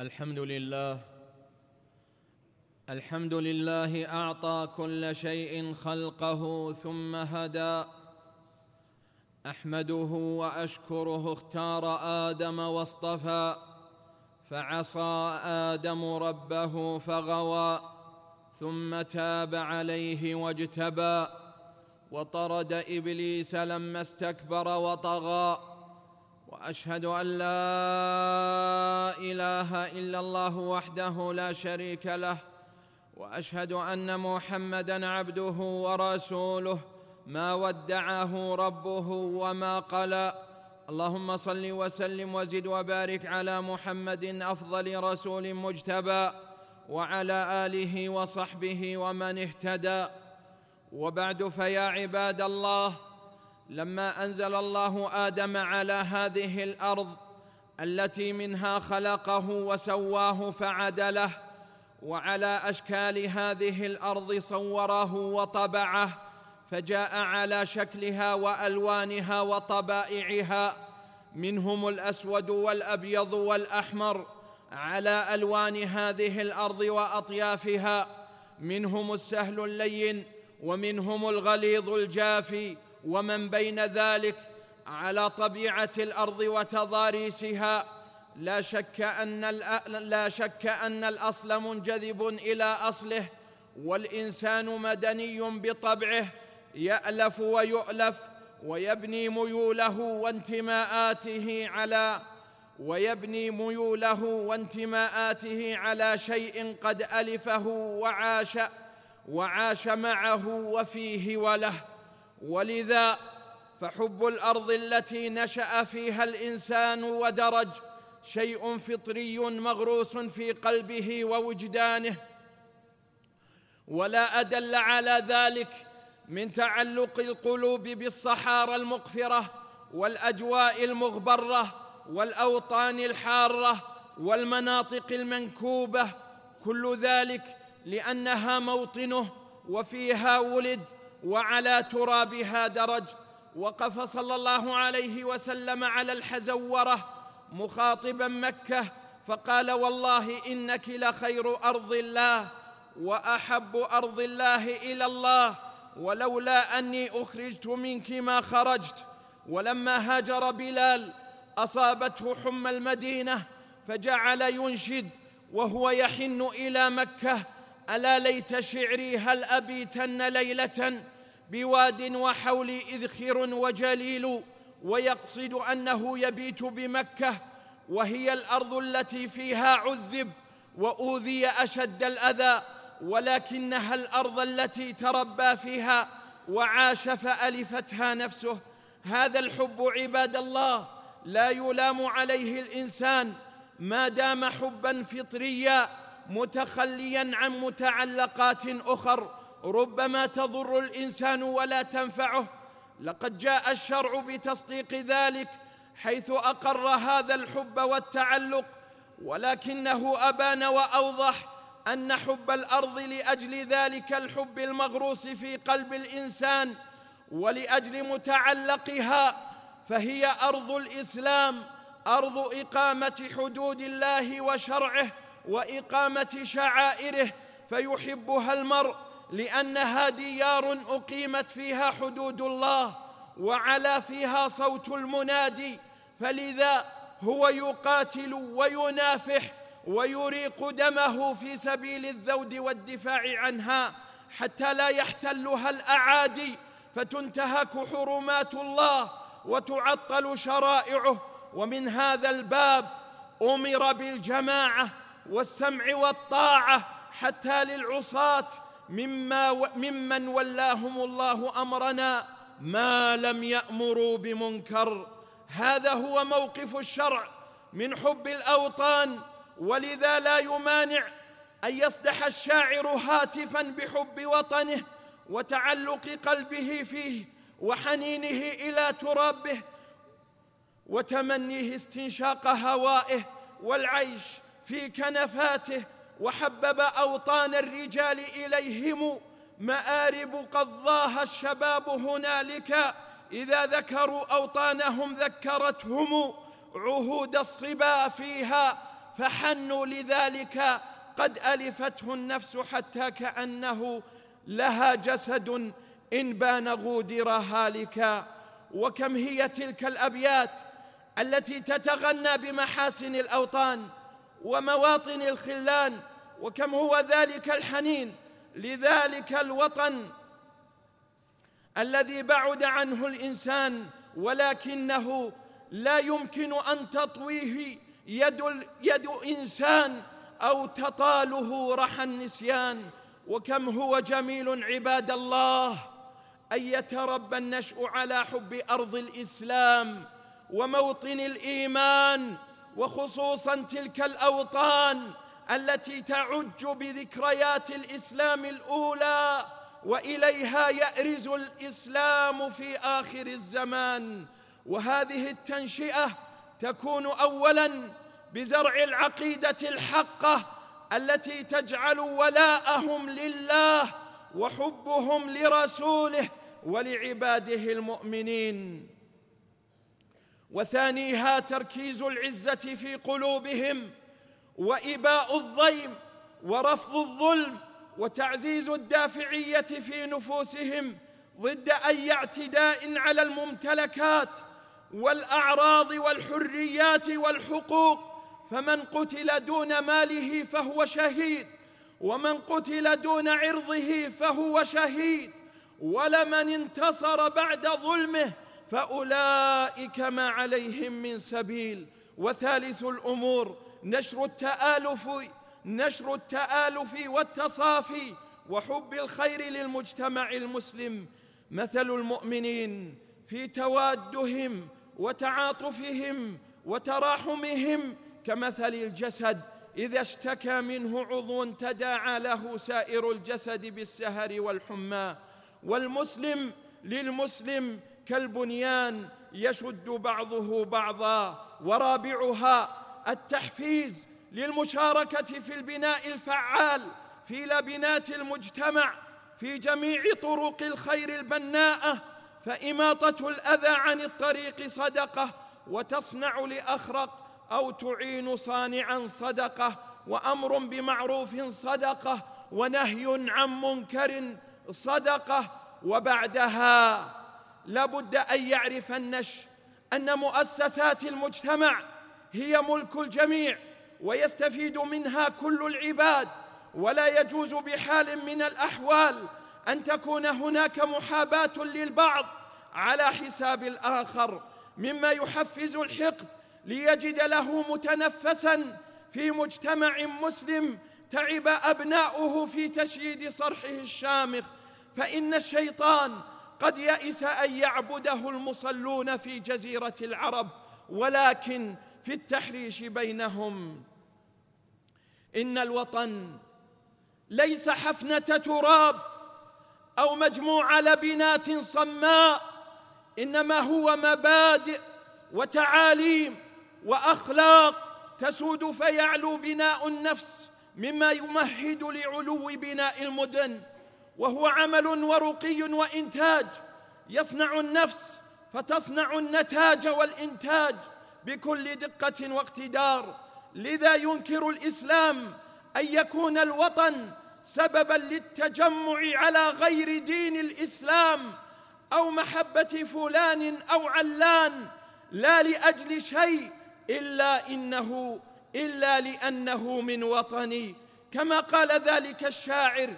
الحمد لله. الحمد لله أعطى كل شيء خلقه ثم هدى. أحمده وأشكره اختار آدم واصطفى فعصى آدم ربه فغوى ثم تاب عليه واجتبى وطرد إبليس لما استكبر وطغى. وأشهد أن لا إله إلا الله وحده لا شريك له وأشهد أن محمدا عبده ورسوله ما ودعه ربه وما قلى. اللهم صل وسلم وزد وبارك على محمد أفضل رسول مجتبى وعلى آله وصحبه ومن اهتدى. وبعد فيا عباد الله لما أنزل الله آدم على هذه الأرض التي منها خلقه وسواه فعدله وعلى أشكال هذه الأرض صوره وطبعه فجاء على شكلها وألوانها وطبائعها منهم الأسود والأبيض والأحمر على ألوان هذه الأرض وأطيافها منهم السهل اللين ومنهم الغليظ الجافي ومن بين ذلك على طبيعة الأرض وتضاريسها لا شك أن لا شك أن الأصل منجذب إلى أصله والإنسان مدني بطبعه يألف ويؤلف ويبني ميوله وانتماءاته على ويبني ميوله وانتماءاته على شيء قد ألفه وعاش وعاش معه وفيه وله. ولذا فحب الأرض التي نشأ فيها الإنسان ودرج شيء فطري مغروس في قلبه ووجدانه ولا أدل على ذلك من تعلق القلوب بالصحارى المقفرة والأجواء المغبرة والأوطان الحارة والمناطق المنكوبة كل ذلك لأنها موطنه وفيها ولد وعلى ترابها درج وقف صلى الله عليه وسلم على الحزورة مخاطبا مكة فقال والله إنك لخير أرض الله وأحب أرض الله إلى الله ولولا أني أخرجت منك ما خرجت. ولما هاجر بلال أصابته حمى المدينة فجعل ينشد وهو يحن إلى مكة ألا ليت شعري هل أبيتن ليلة؟ بواد وحولي إذخر وجليل ويقصد أنه يبيت بمكة وهي الأرض التي فيها عذب وأوذي أشد الأذى ولكنها الأرض التي تربى فيها وعاش فألفتها نفسه. هذا الحب عباد الله لا يلام عليه الإنسان. ما دام حبا فطريا متخليا عن متعلقات أخر ربما تضر الإنسان ولا تنفعه لقد جاء الشرع بتصديق ذلك حيث أقر هذا الحب والتعلق ولكنه أبان وأوضح أن حب الأرض لأجل ذلك الحب المغروس في قلب الإنسان ولأجل متعلقها فهي أرض الإسلام أرض إقامة حدود الله وشرعه وإقامة شعائره فيحبها المرء لانها ديار أقيمت فيها حدود الله وعلى فيها صوت المنادي فلذا هو يقاتل وينافح ويريق دمه في سبيل الذود والدفاع عنها حتى لا يحتلها الأعادي فتنتهك حرمات الله وتعطل شرائعه. ومن هذا الباب أمر بالجماعة والسمع والطاعة حتى للعصاة مما ممن ولاهم الله أمرنا ما لم يأمروا بمنكر. هذا هو موقف الشرع من حب الأوطان ولذا لا يمانع أن يصدح الشاعر هاتفا بحب وطنه وتعلق قلبه فيه وحنينه إلى ترابه وتمنيه استنشاق هوائه والعيش في كنفاته وحبب أوطان الرجال إليهم مآرب قضاها الشباب هنالك. إذا ذكروا أوطانهم ذكرتهم عهود الصبا فيها فحنوا لذلك. قد ألفته النفس حتى كأنه لها جسد إن بان غودر هالكا وكم هي تلك الأبيات التي تتغنى بمحاسن الأوطان؟ ومواطن الخلان وكم هو ذلك الحنين لذلك الوطن الذي بعد عنه الإنسان ولكنه لا يمكن أن تطويه يد, يد إنسان أو تطاله رحى النسيان. وكم هو جميل عباد الله أن يتربى النشء على حب أرض الإسلام وموطن الإيمان وخصوصا تلك الأوطان التي تعج بذكريات الإسلام الأولى وإليها يأرز الإسلام في آخر الزمان. وهذه التنشئة تكون أولاً بزرع العقيدة الحقة التي تجعل ولاءهم لله وحبهم لرسوله ولعباده المؤمنين. وثانيها تركيز العزة في قلوبهم وإباء الضيم ورفض الظلم وتعزيز الدافعية في نفوسهم ضد أي اعتداء على الممتلكات والأعراض والحريات والحقوق. فمن قتل دون ماله فهو شهيد ومن قتل دون عرضه فهو شهيد. ولمن انتصر بعد ظلمه فأولئك ما عليهم من سبيل. وثالث الأمور نشر التآلف نشر التآلف والتصافي وحب الخير للمجتمع المسلم. مثل المؤمنين في توادهم وتعاطفهم وتراحمهم كمثل الجسد إذا اشتكى منه عضو تداعى له سائر الجسد بالسهر والحمى. والمسلم للمسلم كالبنيان يشد بعضه بعضا ورابعها التحفيز للمشاركة في البناء الفعال في لبنات المجتمع في جميع طرق الخير البناءة فإماطة الأذى عن الطريق صدقة وتصنع لأخرق أو تعين صانعا صدقة وأمر بمعروف صدقة ونهي عن منكر صدقة وبعدها لابد أن يعرف النش أن مؤسسات المجتمع هي ملك الجميع ويستفيد منها كل العباد ولا يجوز بحال من الأحوال أن تكون هناك محاباة للبعض على حساب الآخر مما يحفز الحقد ليجد له متنفسا في مجتمع مسلم تعب أبناؤه في تشييد صرحه الشامخ. فإن الشيطان قد يئس أن يعبده المصلون في جزيرة العرب ولكن في التحريش بينهم. إن الوطن ليس حفنة تراب أو مجموعة لبنات صماء إنما هو مبادئ وتعاليم وأخلاق تسود فيعلو بناء النفس مما يمهد لعلو بناء المدن. وهو عمل ورقي وإنتاج. يصنع النفس فتصنع النتاج والإنتاج بكل دقة واقتدار. لذا ينكر الإسلام أن يكون الوطن سببا للتجمع على غير دين الإسلام أو محبة فلان أو علان. لا لأجل شيء إلا إنه إلا لأنه من وطني. كما قال ذلك الشاعر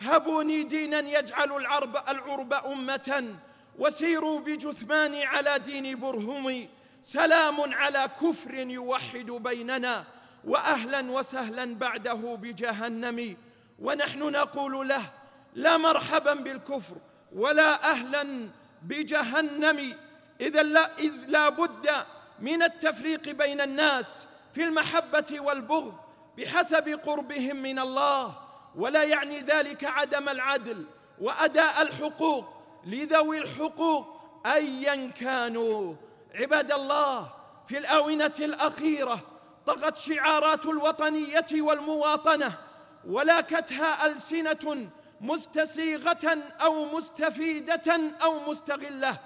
هبوني دينا يجعل العرب العرب أمة وسيروا بجثماني على دين برهمي سلام على كفر يوحد بيننا وأهلا وسهلا بعده بجهنم. ونحن نقول له لا مرحبا بالكفر ولا أهلا بجهنم. إذا لا, إذ لا بد من التفريق بين الناس في المحبة والبغض بحسب قربهم من الله. ولا يعني ذلك عدم العدل وأداء الحقوق. لذوي الحقوق أيا كانوا. عباد الله في الآونة الأخيرة طغت شعارات الوطنية والمواطنة ولاكتها ألسنة مستسيغة أو مستفيدة أو مستغلة.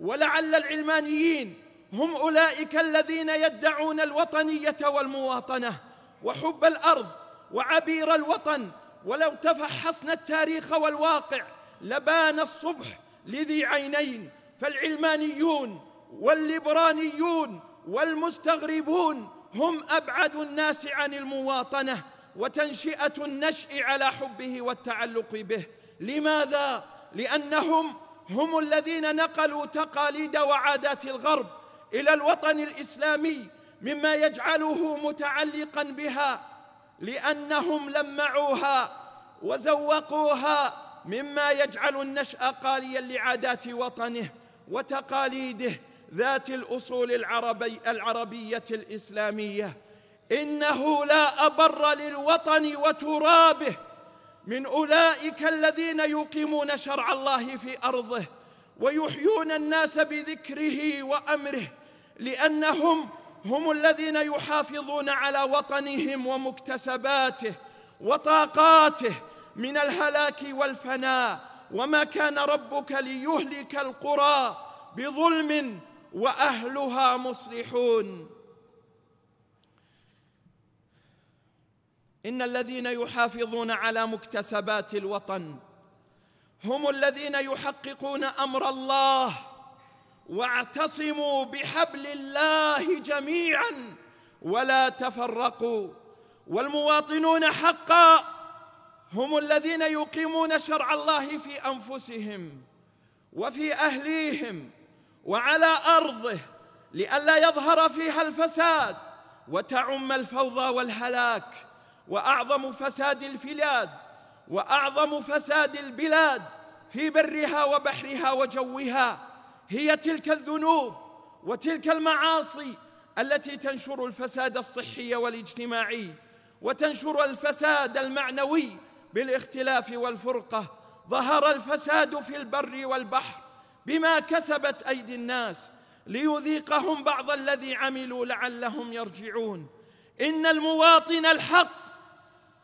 ولعل العلمانيين هم أولئك الذين يدعون الوطنية والمواطنة وحب الأرض وعبير الوطن ولو تفحصنا التاريخ والواقع لبان الصبح لذي عينين فالعلمانيون والليبرانيون والمستغربون هم أبعد الناس عن المواطنة وتنشئة النشء على حبه والتعلق به. لماذا؟ لأنهم هم الذين نقلوا تقاليد وعادات الغرب إلى الوطن الإسلامي مما يجعله متعلقا بها لأنهم لمعوها وزوقوها مما يجعل النشأ قاليا لعادات وطنه وتقاليده ذات الأصول العربي العربية الإسلامية. إنه لا أبر للوطن وترابه من أولئك الذين يقيمون شرع الله في أرضه ويحيون الناس بذكره وأمره لأنهم هم الذين يحافظون على وطنهم ومكتسباته وطاقاته من الهلاك والفناء. وما كان ربك ليهلك القرى بظلم وأهلها مصلحون. إن الذين يحافظون على مكتسبات الوطن هم الذين يحققون أمر الله واعتصموا بحبل الله جميعا ولا تفرقوا. والمواطنون حقا هم الذين يقيمون شرع الله في أنفسهم وفي أهليهم وعلى أرضه لئلا يظهر فيها الفساد وتعم الفوضى والهلاك وأعظم فساد البلاد وأعظم فساد البلاد في برها وبحرها وجوها. هي تلك الذنوب وتلك المعاصي التي تنشر الفساد الصحي والاجتماعي وتنشر الفساد المعنوي بالاختلاف والفرقة. ظهر الفساد في البر والبحر بما كسبت أيدي الناس ليذيقهم بعض الذي عملوا لعلهم يرجعون. إن المواطن الحق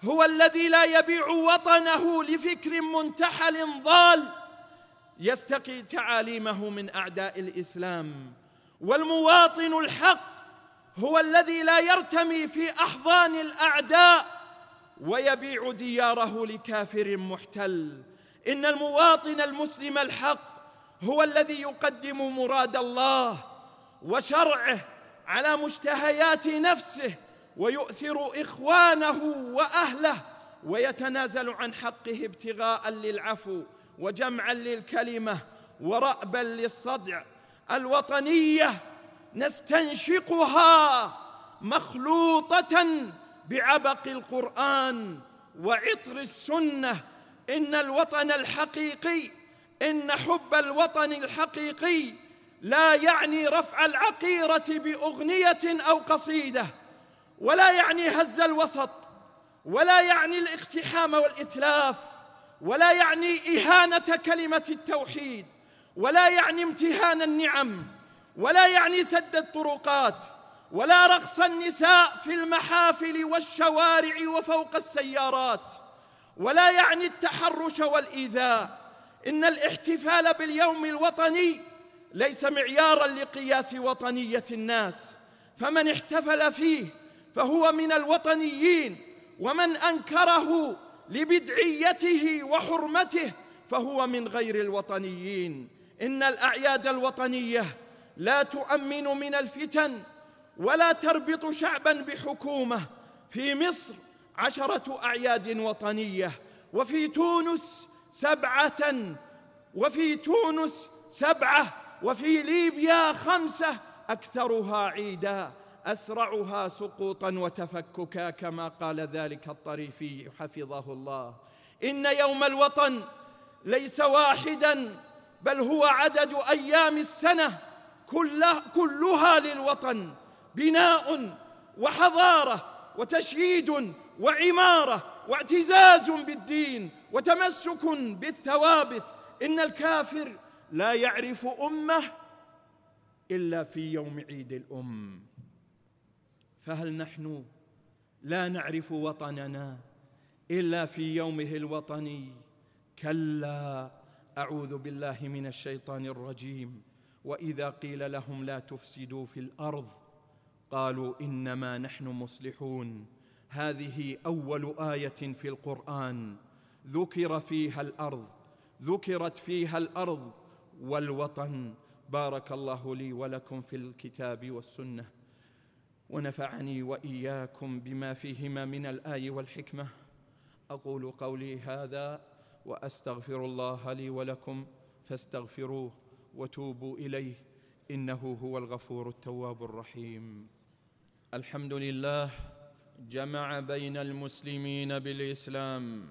هو الذي لا يبيع وطنه لفكر منتحل ضال يستقي تعاليمه من أعداء الإسلام. والمواطن الحق هو الذي لا يرتمي في أحضان الأعداء ويبيع دياره لكافر محتل. إن المواطن المسلم الحق هو الذي يقدم مراد الله وشرعه على مشتهيات نفسه ويؤثر إخوانه وأهله ويتنازل عن حقه ابتغاء للعفو. وجمعا للكلمة ورأبا للصدع. الوطنية نستنشقها مخلوطة بعبق القرآن وعطر السنة. إن الوطن الحقيقي إن حب الوطن الحقيقي لا يعني رفع العقيرة بأغنية أو قصيدة ولا يعني هز الوسط ولا يعني الاقتحام والإتلاف. ولا يعني إهانة كلمة التوحيد ولا يعني امتهان النعم ولا يعني سد الطرقات ولا رقص النساء في المحافل والشوارع وفوق السيارات ولا يعني التحرش والإيذاء. إن الاحتفال باليوم الوطني ليس معيارا لقياس وطنية الناس. فمن احتفل فيه فهو من الوطنيين ومن أنكره لبدعيته وحرمته فهو من غير الوطنيين. إن الأعياد الوطنية لا تؤمن من الفتن ولا تربط شعبا بحكومة. في مصر عشرة أعياد وطنية وفي تونس سبعة وفي تونس سبعة وفي ليبيا خمسة أكثرها عيدا. أسرعها سقوطا وتفككا كما قال ذلك الطريفي حفظه الله. إن يوم الوطن ليس واحدا بل هو عدد أيام السنة كلها للوطن بناء وحضارة وتشييد وعمارة واعتزاز بالدين وتمسك بالثوابت. إن الكافر لا يعرف أمه إلا في يوم عيد الأم. فهل نحن لا نعرف وطننا إلا في يومه الوطني؟ كلا أعوذ بالله من الشيطان الرجيم. وإذا قيل لهم لا تفسدوا في الأرض قالوا إنما نحن مصلحون. هذه أول آية في القرآن. ذكر فيها الأرض ذكرت فيها الأرض والوطن. بارك الله لي ولكم في الكتاب والسنة. ونفعني وإياكم بما فيهما من الايه والحكمة. أقول قولي هذا وأستغفر الله لي ولكم فاستغفروه وتوبوا إليه. إنه هو الغفور التواب الرحيم. الحمد لله جمع بين المسلمين بالإسلام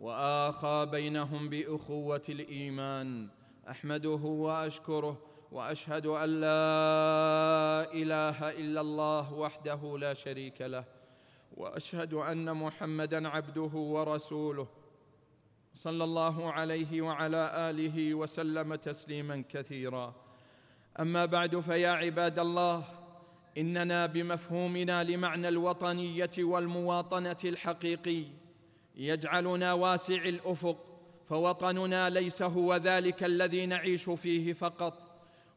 وآخى بينهم بأخوة الإيمان. أحمده وأشكره وأشهد أن لا إله إلا الله وحده لا شريك له وأشهد أن محمدا عبده ورسوله صلى الله عليه وعلى آله وسلم تسليما كثيرا. أما بعد فيا عباد الله إننا بمفهومنا لمعنى الوطنية والمواطنة الحقيقي يجعلنا واسع الأفق فوطننا ليس هو ذلك الذي نعيش فيه فقط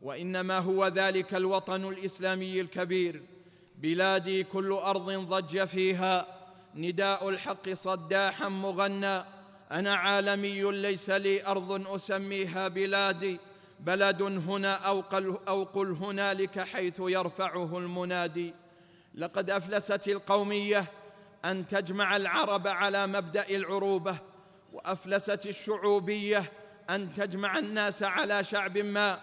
وإنما هو ذلك الوطن الإسلامي الكبير. بلادي كل أرض ضج فيها. نداء الحق صداحا مغنى. أنا عالمي ليس لي أرض أسميها بلادي. بلد هنا أو قل, أو قل هنالك حيث يرفعه المنادي. لقد أفلست القومية أن تجمع العرب على مبدأ العروبة وأفلست الشعوبية أن تجمع الناس على شعب ما.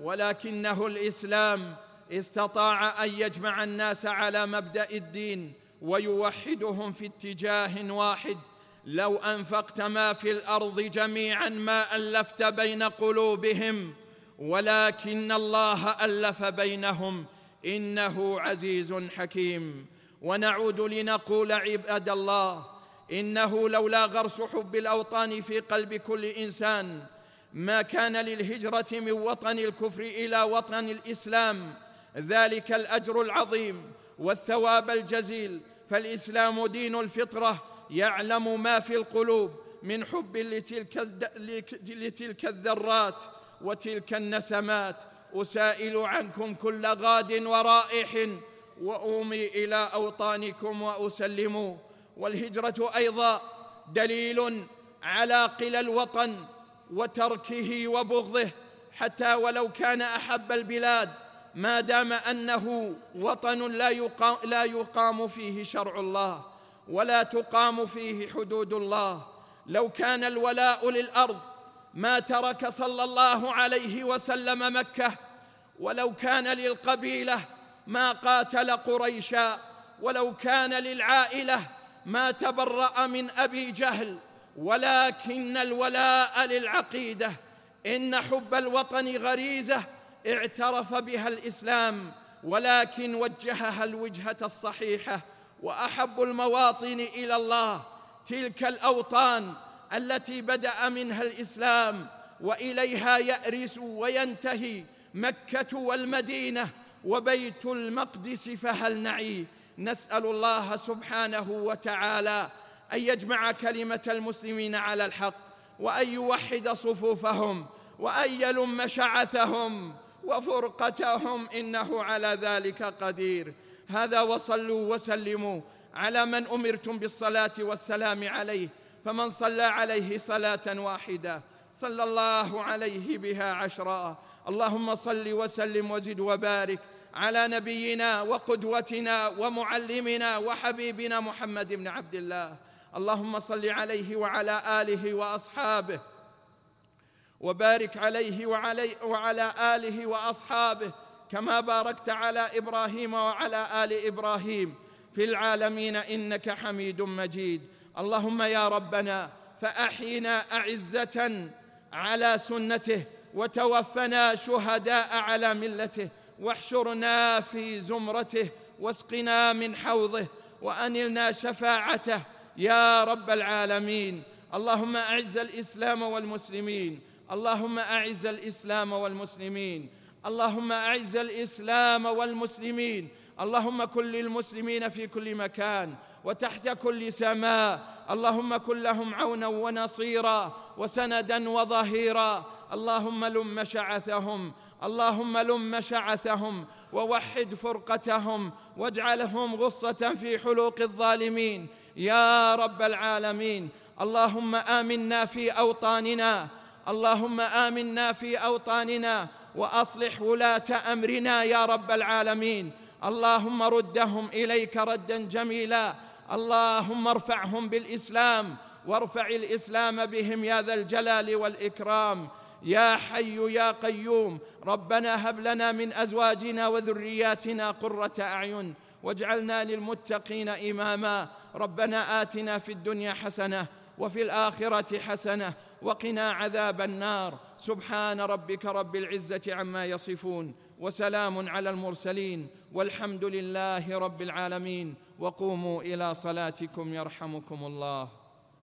ولكنه الإسلام استطاع أن يجمع الناس على مبدأ الدين ويوحدهم في اتجاه واحد. لو أنفقت ما في الأرض جميعا ما ألفت بين قلوبهم ولكن الله ألف بينهم. إنه عزيز حكيم. ونعود لنقول عباد الله إنه لولا غرس حب الأوطان في قلب كل إنسان ما كان للهجرة من وطن الكفر إلى وطن الإسلام. ذلك الأجر العظيم والثواب الجزيل. فالإسلام دين الفطرة يعلم ما في القلوب من حب لتلك, لتلك الذرات وتلك النسمات. أسائل عنكم كل غاد ورائح وأومي إلى أوطانكم وأسلم. والهجرة أيضا دليل على قلى الوطن وتركه وبغضه حتى ولو كان أحب البلاد ما دام أنه وطن لا يقام, لا يقام فيه شرع الله ولا تقام فيه حدود الله. لو كان الولاء للأرض ما ترك صلى الله عليه وسلم مكة ولو كان للقبيلة ما قاتل قريشا ولو كان للعائلة ما تبرأ من أبي جهل ولكن الولاء للعقيدة إن حب الوطن غريزة اعترف بها الإسلام ولكن وجهها الوجهة الصحيحة وأحب المواطن إلى الله تلك الأوطان التي بدأ منها الإسلام وإليها يأرس وينتهي مكة والمدينة وبيت المقدس فهل نعي؟ نسأل الله سبحانه وتعالى أن يجمع كلمة المسلمين على الحق وأن يوحد صفوفهم وأن يلم شعثهم وفرقتهم إنه على ذلك قدير. هذا وصلوا وسلموا على من أمرتم بالصلاة والسلام عليه فمن صلى عليه صلاة واحدة صلى الله عليه بها عشرا. اللهم صل وسلم وزد وبارك على نبينا وقدوتنا ومعلمنا وحبيبنا محمد بن عبد الله. اللهم صل عليه وعلى آله وأصحابه وبارك عليه وعلي وعلى آله وأصحابه كما باركت على إبراهيم وعلى آل إبراهيم في العالمين إنك حميد مجيد. اللهم يا ربنا فأحينا أعزة على سنته وتوفنا شهداء على ملته واحشرنا في زمرته واسقنا من حوضه وأنلنا شفاعته يا رب العالمين. اللهم أعز الإسلام والمسلمين. اللهم أعز الإسلام والمسلمين. اللهم أعز الإسلام والمسلمين. اللهم كن للمسلمين في كل مكان وتحت كل سماء. اللهم كن لهم عونا ونصيرا وسندا وظهيرا. اللهم لم شعثهم. اللهم لم شعثهم. ووحد فرقتهم. واجعلهم غصة في حلوق الظالمين. يا رب العالمين. اللهم آمنا في أوطاننا. اللهم آمنا في أوطاننا وأصلح ولاة أمرنا يا رب العالمين. اللهم ردهم إليك ردا جميلا. اللهم ارفعهم بالإسلام. وارفع الإسلام بهم يا ذا الجلال والإكرام. يا حي يا قيوم. ربنا هب لنا من أزواجنا وذرياتنا قرة أعين. واجعلنا للمتقين إماما. ربنا آتنا في الدنيا حسنة وفي الآخرة حسنة وقنا عذاب النار. سبحان ربك رب العزة عما يصفون وسلام على المرسلين والحمد لله رب العالمين. وقوموا إلى صلاتكم يرحمكم الله.